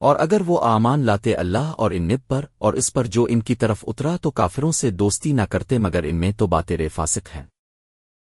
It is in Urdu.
اور اگر وہ آمان لاتے اللہ اور ان نب پر اور اس پر جو ان کی طرف اترا تو کافروں سے دوستی نہ کرتے مگر ان میں تو باتیں فاسق ہیں۔